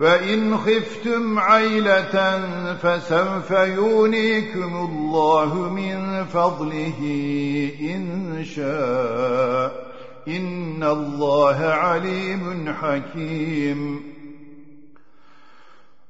وإن خفتم عيلة فسوف يونيكم الله من فضله إن شاء إن الله عليم حكيم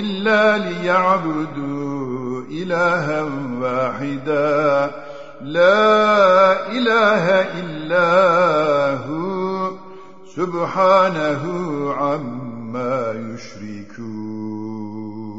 إلا ليعبدوا إلها واحدا. لا إله إلا هو سبحانه عما يشركون.